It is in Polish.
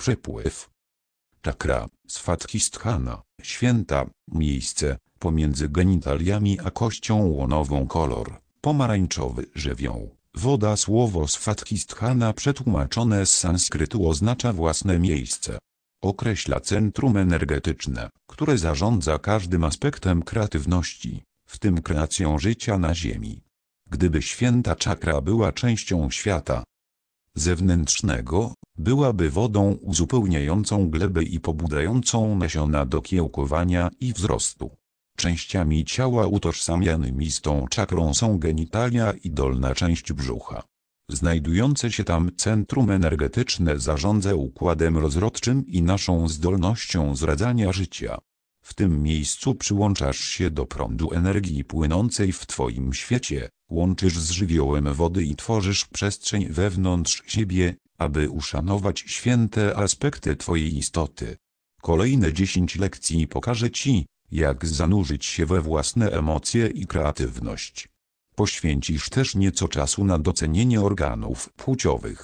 przepływ. Czakra, swatkisthana, święta, miejsce, pomiędzy genitaliami a kością łonową kolor, pomarańczowy żywioł. Woda słowo swatkisthana przetłumaczone z sanskrytu oznacza własne miejsce. Określa centrum energetyczne, które zarządza każdym aspektem kreatywności, w tym kreacją życia na Ziemi. Gdyby święta czakra była częścią świata zewnętrznego, byłaby wodą uzupełniającą glebę i pobudzającą nasiona do kiełkowania i wzrostu. Częściami ciała utożsamianymi z tą czakrą są genitalia i dolna część brzucha. Znajdujące się tam centrum energetyczne zarządza układem rozrodczym i naszą zdolnością zradzania życia. W tym miejscu przyłączasz się do prądu energii płynącej w Twoim świecie, łączysz z żywiołem wody i tworzysz przestrzeń wewnątrz siebie, aby uszanować święte aspekty Twojej istoty. Kolejne 10 lekcji pokażę Ci, jak zanurzyć się we własne emocje i kreatywność. Poświęcisz też nieco czasu na docenienie organów płciowych.